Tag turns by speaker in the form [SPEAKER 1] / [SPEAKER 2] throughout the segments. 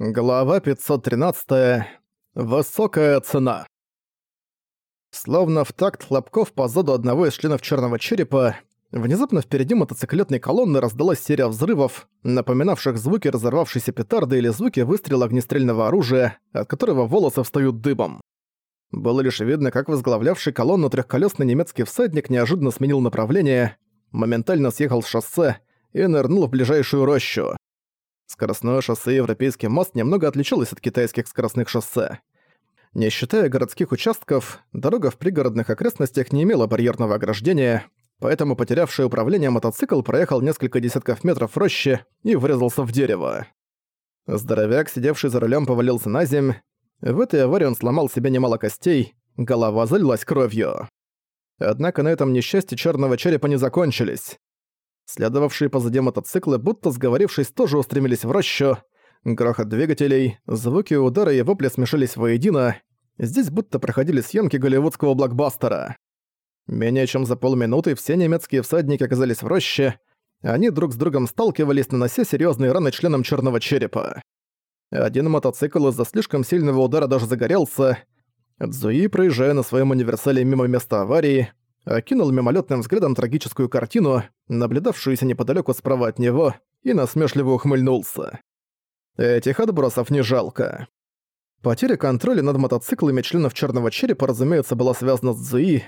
[SPEAKER 1] Глава 513. Высокая цена. Словно в такт хлопков по заду одного из членов черного черепа, внезапно впереди мотоциклетной колонны раздалась серия взрывов, напоминавших звуки разорвавшейся петарды или звуки выстрела огнестрельного оружия, от которого волосы встают дыбом. Было лишь видно, как возглавлявший колонну трехколесный немецкий всадник неожиданно сменил направление, моментально съехал с шоссе и нырнул в ближайшую рощу. Скоростное шоссе Европейский мост немного отличалось от китайских скоростных шоссе. Не считая городских участков, дорога в пригородных окрестностях не имела барьерного ограждения, поэтому потерявший управление мотоцикл проехал несколько десятков метров роще и врезался в дерево. Здоровяк, сидевший за рулем, повалился на земь. В этой аварии он сломал себе немало костей, голова залилась кровью. Однако на этом несчастье черного черепа не закончились. Следовавшие позади мотоциклы, будто сговорившись, тоже устремились в рощу. Грохот двигателей, звуки удара и вопли смешались воедино. Здесь будто проходили съемки голливудского блокбастера. Менее чем за полминуты все немецкие всадники оказались в роще. Они друг с другом сталкивались, нанося серьезные раны членам черного черепа. Один мотоцикл из-за слишком сильного удара даже загорелся. Цзуи, проезжая на своем универсале мимо места аварии, окинул мимолетным взглядом трагическую картину, наблюдавшуюся неподалеку справа от него, и насмешливо ухмыльнулся. Этих отбросов не жалко. Потеря контроля над мотоциклами членов Черного Черепа, разумеется, была связана с Цзуи.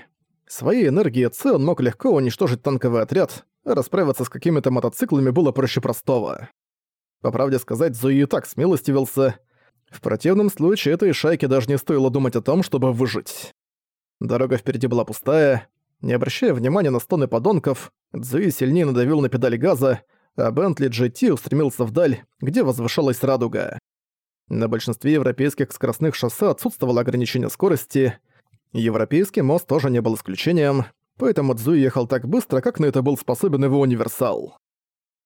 [SPEAKER 1] Своей энергией Ци он мог легко уничтожить танковый отряд, а расправиться с какими-то мотоциклами было проще простого. По правде сказать, Цзуи и так смилостивился. В противном случае этой шайке даже не стоило думать о том, чтобы выжить. Дорога впереди была пустая, не обращая внимания на стоны подонков, Цзуи сильнее надавил на педаль газа, а Бентли GT устремился вдаль, где возвышалась радуга. На большинстве европейских скоростных шоссе отсутствовало ограничение скорости. Европейский мост тоже не был исключением, поэтому Цзуи ехал так быстро, как на это был способен его универсал.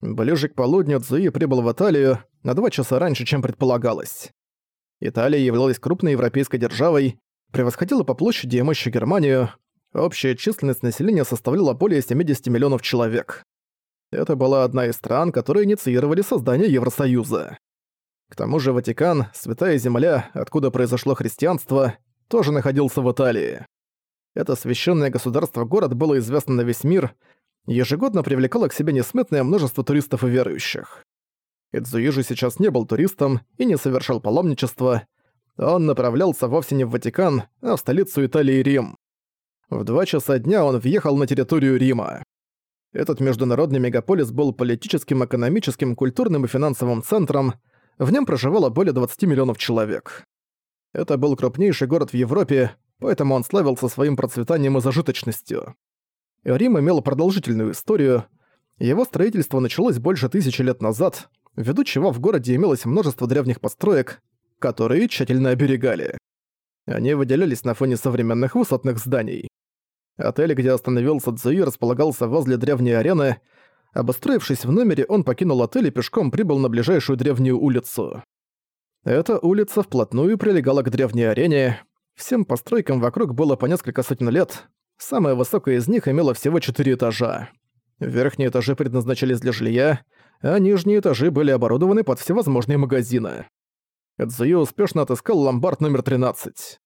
[SPEAKER 1] Ближе к полудню Цзуи прибыл в Италию на два часа раньше, чем предполагалось. Италия являлась крупной европейской державой, превосходила по площади и мощи Германию, Общая численность населения составляла более 70 миллионов человек. Это была одна из стран, которые инициировали создание Евросоюза. К тому же Ватикан, Святая Земля, откуда произошло христианство, тоже находился в Италии. Это священное государство-город было известно на весь мир, ежегодно привлекало к себе несметное множество туристов и верующих. Эдзуи же сейчас не был туристом и не совершал паломничества. Он направлялся вовсе не в Ватикан, а в столицу Италии Рим. В два часа дня он въехал на территорию Рима. Этот международный мегаполис был политическим, экономическим, культурным и финансовым центром, в нем проживало более 20 миллионов человек. Это был крупнейший город в Европе, поэтому он славился своим процветанием и зажиточностью. Рим имел продолжительную историю. Его строительство началось больше тысячи лет назад, ввиду чего в городе имелось множество древних построек, которые тщательно оберегали. Они выделялись на фоне современных высотных зданий. Отель, где остановился Цзуи, располагался возле древней арены. Обустроившись в номере, он покинул отель и пешком прибыл на ближайшую древнюю улицу. Эта улица вплотную прилегала к древней арене. Всем постройкам вокруг было по несколько сотен лет. Самая высокая из них имела всего четыре этажа. Верхние этажи предназначались для жилья, а нижние этажи были оборудованы под всевозможные магазины. Эдзуи успешно отыскал ломбард номер 13.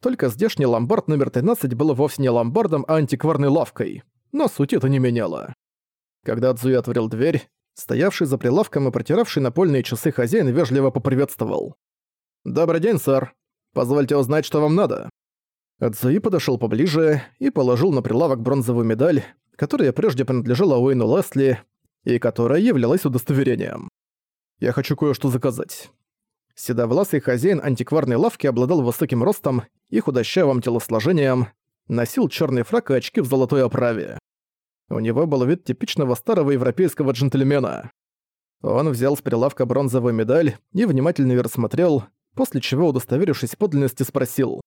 [SPEAKER 1] Только здешний ломбард номер 13 был вовсе не ломбардом, а антикварной лавкой. Но суть это не меняло. Когда Цзуи отворил дверь, стоявший за прилавком и протиравший напольные часы хозяин вежливо поприветствовал. «Добрый день, сэр. Позвольте узнать, что вам надо». Цзуи подошел поближе и положил на прилавок бронзовую медаль, которая прежде принадлежала Уэйну Лесли и которая являлась удостоверением. «Я хочу кое-что заказать». Седовласый хозяин антикварной лавки обладал высоким ростом и худощавым телосложением, носил черный фрак и очки в золотой оправе. У него был вид типичного старого европейского джентльмена. Он взял с прилавка бронзовую медаль и внимательно ее рассмотрел, после чего, удостоверившись в подлинности, спросил.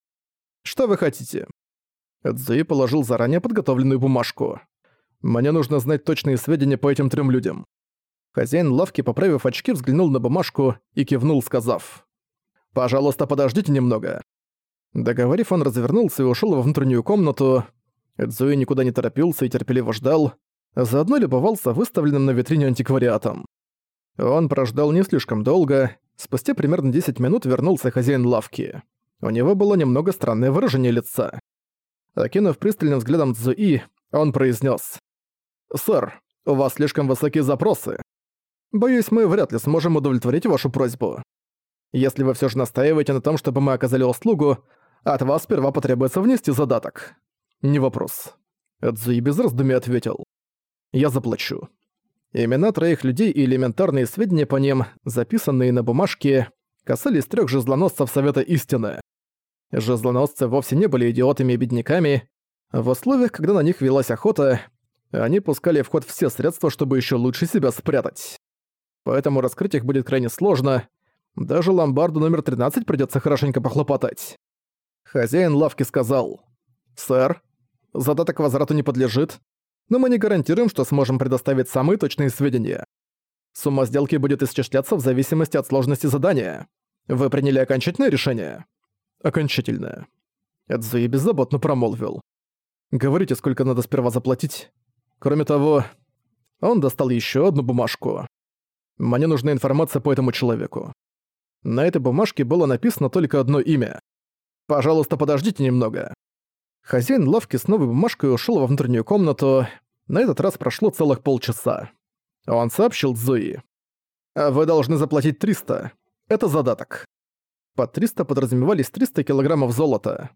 [SPEAKER 1] «Что вы хотите?» Эдзуи положил заранее подготовленную бумажку. «Мне нужно знать точные сведения по этим трем людям. Хозяин лавки, поправив очки, взглянул на бумажку и кивнул, сказав. «Пожалуйста, подождите немного». Договорив, он развернулся и ушел во внутреннюю комнату. Эдзуи никуда не торопился и терпеливо ждал, заодно любовался выставленным на витрине антиквариатом. Он прождал не слишком долго, Спустя примерно 10 минут вернулся хозяин лавки. У него было немного странное выражение лица. Окинув пристальным взглядом Цзуи, он произнес: «Сэр, у вас слишком высокие запросы. Боюсь, мы вряд ли сможем удовлетворить вашу просьбу. Если вы все же настаиваете на том, чтобы мы оказали услугу, от вас сперва потребуется внести задаток». «Не вопрос». Цзуи без раздумий ответил. «Я заплачу». Имена троих людей и элементарные сведения по ним, записанные на бумажке, касались трех жезлоносцев Совета Истины. Жезлоносцы вовсе не были идиотами и бедняками. В условиях, когда на них велась охота, они пускали в ход все средства, чтобы еще лучше себя спрятать. Поэтому раскрыть их будет крайне сложно. Даже ломбарду номер 13 придется хорошенько похлопотать. Хозяин лавки сказал, «Сэр, задаток возврату не подлежит, но мы не гарантируем, что сможем предоставить самые точные сведения. Сумма сделки будет исчисляться в зависимости от сложности задания. Вы приняли окончательное решение? Окончательное. Эдзуи беззаботно промолвил. Говорите, сколько надо сперва заплатить. Кроме того, он достал еще одну бумажку. Мне нужна информация по этому человеку. На этой бумажке было написано только одно имя. Пожалуйста, подождите немного. Хозяин лавки с новой бумажкой ушел во внутреннюю комнату. На этот раз прошло целых полчаса. Он сообщил Зои. «Вы должны заплатить 300. Это задаток». Под 300 подразумевались 300 килограммов золота.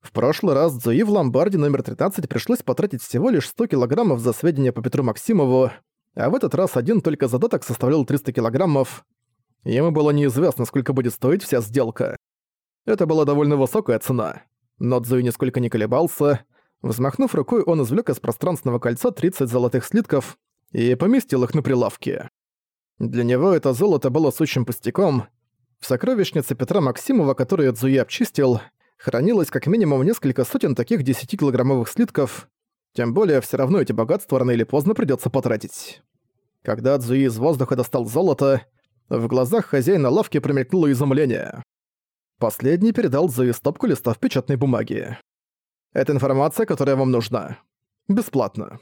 [SPEAKER 1] В прошлый раз Зои в ломбарде номер 13 пришлось потратить всего лишь 100 килограммов за сведения по Петру Максимову, а в этот раз один только задаток составлял 300 килограммов. Ему было неизвестно, сколько будет стоить вся сделка. Это была довольно высокая цена. Но Цзуи нисколько не колебался. Взмахнув рукой, он извлек из пространственного кольца 30 золотых слитков и поместил их на прилавке. Для него это золото было сущим пустяком. В сокровищнице Петра Максимова, которую Цзуи обчистил, хранилось как минимум несколько сотен таких 10-килограммовых слитков. Тем более, все равно эти богатства рано или поздно придется потратить. Когда Цзуи из воздуха достал золото, в глазах хозяина лавки промелькнуло изумление. Последний передал Зои стопку листов печатной бумаги. «Это информация, которая вам нужна. Бесплатно».